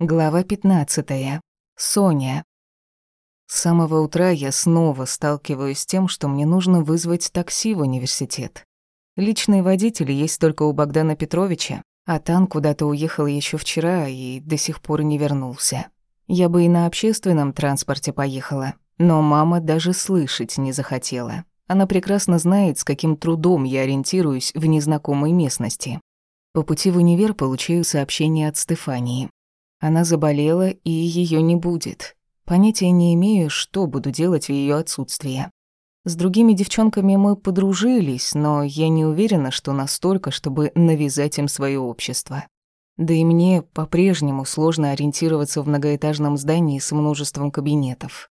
Глава 15. Соня. С самого утра я снова сталкиваюсь с тем, что мне нужно вызвать такси в университет. Личный водитель есть только у Богдана Петровича, а Тан куда-то уехал еще вчера и до сих пор не вернулся. Я бы и на общественном транспорте поехала, но мама даже слышать не захотела. Она прекрасно знает, с каким трудом я ориентируюсь в незнакомой местности. По пути в универ получаю сообщение от Стефании. Она заболела, и ее не будет. Понятия не имею, что буду делать в ее отсутствие. С другими девчонками мы подружились, но я не уверена, что настолько, чтобы навязать им свое общество. Да и мне по-прежнему сложно ориентироваться в многоэтажном здании с множеством кабинетов.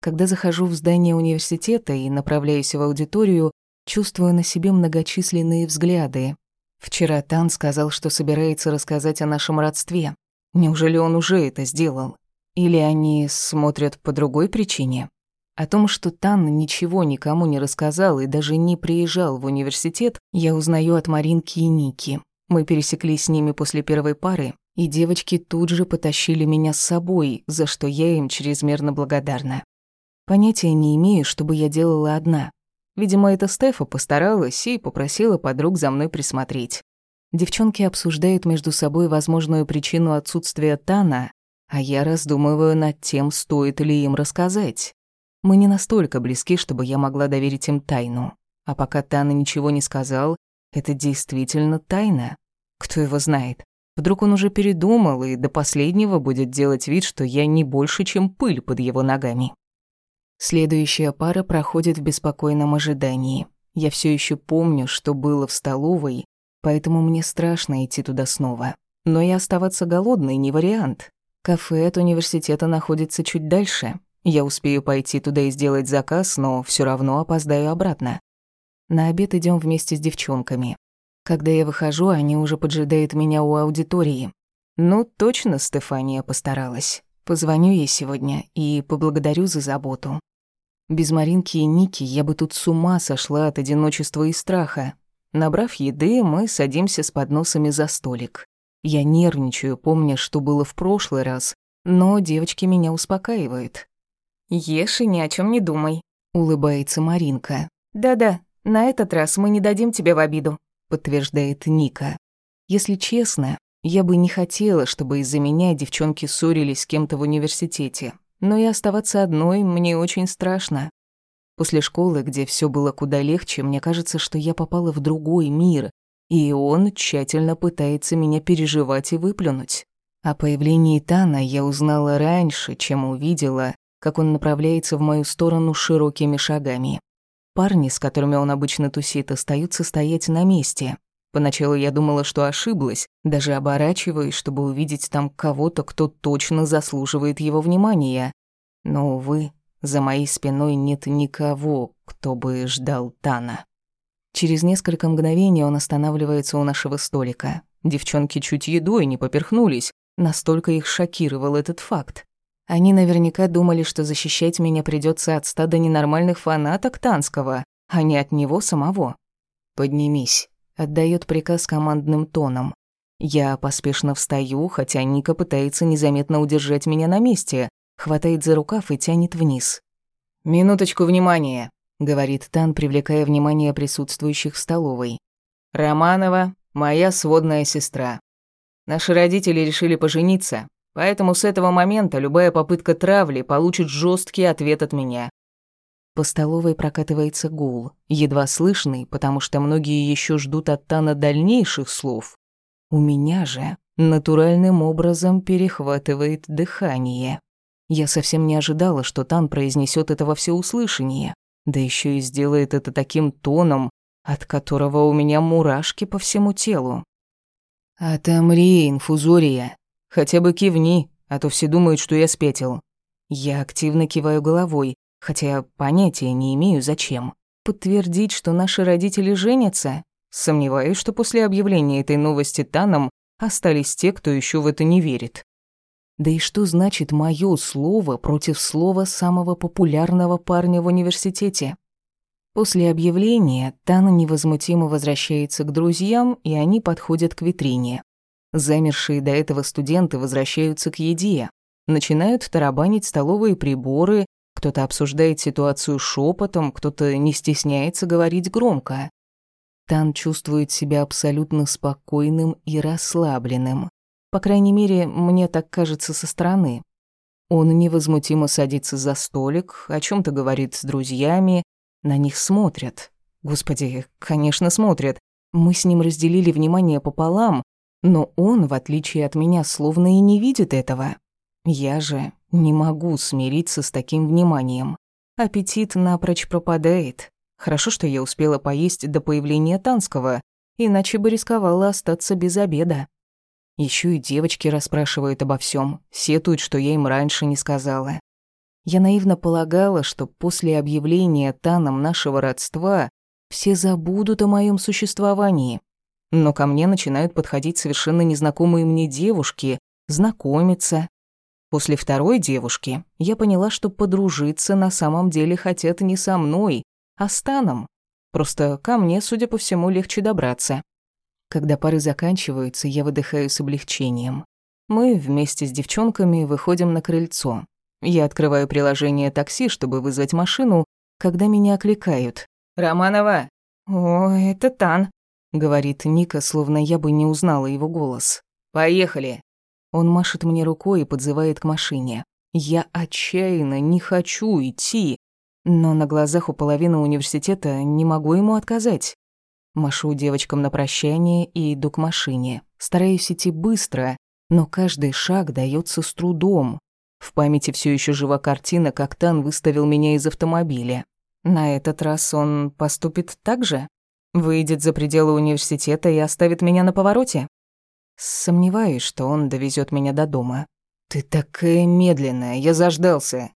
Когда захожу в здание университета и направляюсь в аудиторию, чувствую на себе многочисленные взгляды. Вчера Тан сказал, что собирается рассказать о нашем родстве. Неужели он уже это сделал? Или они смотрят по другой причине? О том, что Тан ничего никому не рассказал и даже не приезжал в университет, я узнаю от Маринки и Ники. Мы пересеклись с ними после первой пары, и девочки тут же потащили меня с собой, за что я им чрезмерно благодарна. Понятия не имею, что бы я делала одна. Видимо, это Стефа постаралась и попросила подруг за мной присмотреть. Девчонки обсуждают между собой возможную причину отсутствия Тана, а я раздумываю над тем, стоит ли им рассказать. Мы не настолько близки, чтобы я могла доверить им тайну. А пока Тана ничего не сказал, это действительно тайна. Кто его знает? Вдруг он уже передумал и до последнего будет делать вид, что я не больше, чем пыль под его ногами. Следующая пара проходит в беспокойном ожидании. Я все еще помню, что было в столовой, поэтому мне страшно идти туда снова. Но и оставаться голодной не вариант. Кафе от университета находится чуть дальше. Я успею пойти туда и сделать заказ, но все равно опоздаю обратно. На обед идем вместе с девчонками. Когда я выхожу, они уже поджидают меня у аудитории. Ну, точно Стефания постаралась. Позвоню ей сегодня и поблагодарю за заботу. Без Маринки и Ники я бы тут с ума сошла от одиночества и страха. Набрав еды, мы садимся с подносами за столик. Я нервничаю, помня, что было в прошлый раз, но девочки меня успокаивают. «Ешь и ни о чем не думай», — улыбается Маринка. «Да-да, на этот раз мы не дадим тебе в обиду», — подтверждает Ника. «Если честно, я бы не хотела, чтобы из-за меня девчонки ссорились с кем-то в университете, но и оставаться одной мне очень страшно. После школы, где все было куда легче, мне кажется, что я попала в другой мир, и он тщательно пытается меня переживать и выплюнуть. О появлении Тана я узнала раньше, чем увидела, как он направляется в мою сторону широкими шагами. Парни, с которыми он обычно тусит, остаются стоять на месте. Поначалу я думала, что ошиблась, даже оборачиваясь, чтобы увидеть там кого-то, кто точно заслуживает его внимания. Но, увы, за моей спиной нет никого, кто бы ждал Тана. Через несколько мгновений он останавливается у нашего столика. Девчонки чуть едой не поперхнулись, настолько их шокировал этот факт. Они наверняка думали, что защищать меня придется от стада ненормальных фанаток Танского, а не от него самого. «Поднимись», — отдает приказ командным тоном. Я поспешно встаю, хотя Ника пытается незаметно удержать меня на месте, хватает за рукав и тянет вниз. «Минуточку внимания», — говорит Тан, привлекая внимание присутствующих в столовой. «Романова — моя сводная сестра. Наши родители решили пожениться, поэтому с этого момента любая попытка травли получит жесткий ответ от меня». По столовой прокатывается гул, едва слышный, потому что многие еще ждут от Тана дальнейших слов. У меня же натуральным образом перехватывает дыхание. Я совсем не ожидала, что Тан произнесет это во всеуслышание, да еще и сделает это таким тоном, от которого у меня мурашки по всему телу. «Отомри, инфузория. Хотя бы кивни, а то все думают, что я спятил». Я активно киваю головой, хотя понятия не имею, зачем. Подтвердить, что наши родители женятся? Сомневаюсь, что после объявления этой новости Таном остались те, кто еще в это не верит. Да и что значит мое слово против слова самого популярного парня в университете? После объявления Тана невозмутимо возвращается к друзьям, и они подходят к витрине. Замершие до этого студенты возвращаются к еде, начинают тарабанить столовые приборы, кто-то обсуждает ситуацию шепотом, кто-то не стесняется говорить громко. Тан чувствует себя абсолютно спокойным и расслабленным. По крайней мере, мне так кажется со стороны. Он невозмутимо садится за столик, о чем то говорит с друзьями, на них смотрят. Господи, конечно, смотрят. Мы с ним разделили внимание пополам, но он, в отличие от меня, словно и не видит этого. Я же не могу смириться с таким вниманием. Аппетит напрочь пропадает. Хорошо, что я успела поесть до появления Танского, иначе бы рисковала остаться без обеда. Еще и девочки расспрашивают обо всем, сетуют, что я им раньше не сказала. Я наивно полагала, что после объявления Таном нашего родства все забудут о моем существовании. Но ко мне начинают подходить совершенно незнакомые мне девушки, знакомиться. После второй девушки я поняла, что подружиться на самом деле хотят не со мной, а с Таном. Просто ко мне, судя по всему, легче добраться. Когда пары заканчиваются, я выдыхаю с облегчением. Мы вместе с девчонками выходим на крыльцо. Я открываю приложение такси, чтобы вызвать машину, когда меня окликают. «Романова!» «О, это Тан», — говорит Ника, словно я бы не узнала его голос. «Поехали!» Он машет мне рукой и подзывает к машине. Я отчаянно не хочу идти, но на глазах у половины университета не могу ему отказать. Машу девочкам на прощание и иду к машине. Стараюсь идти быстро, но каждый шаг дается с трудом. В памяти все еще жива картина, как Тан выставил меня из автомобиля. На этот раз он поступит так же? Выйдет за пределы университета и оставит меня на повороте? Сомневаюсь, что он довезет меня до дома. «Ты такая медленная, я заждался».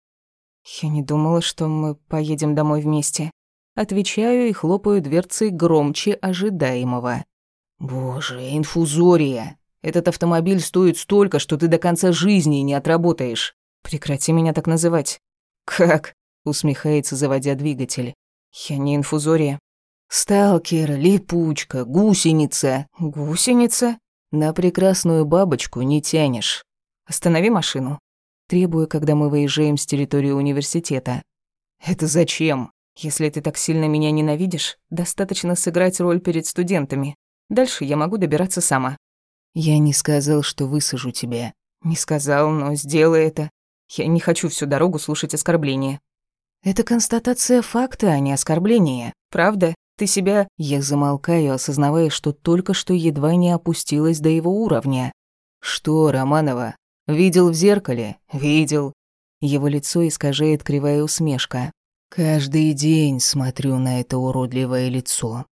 Я не думала, что мы поедем домой вместе. Отвечаю и хлопаю дверцей громче ожидаемого. «Боже, инфузория! Этот автомобиль стоит столько, что ты до конца жизни не отработаешь. Прекрати меня так называть». «Как?» — усмехается, заводя двигатель. «Я не инфузория». «Сталкер, липучка, гусеница». «Гусеница?» «На прекрасную бабочку не тянешь. Останови машину». Требую, когда мы выезжаем с территории университета. «Это зачем?» Если ты так сильно меня ненавидишь, достаточно сыграть роль перед студентами. Дальше я могу добираться сама. Я не сказал, что высажу тебя. Не сказал, но сделай это. Я не хочу всю дорогу слушать оскорбления. Это констатация факта, а не оскорбление. Правда? Ты себя... Я замолкаю, осознавая, что только что едва не опустилась до его уровня. Что, Романова? Видел в зеркале? Видел. Его лицо искажает кривая усмешка. Каждый день смотрю на это уродливое лицо.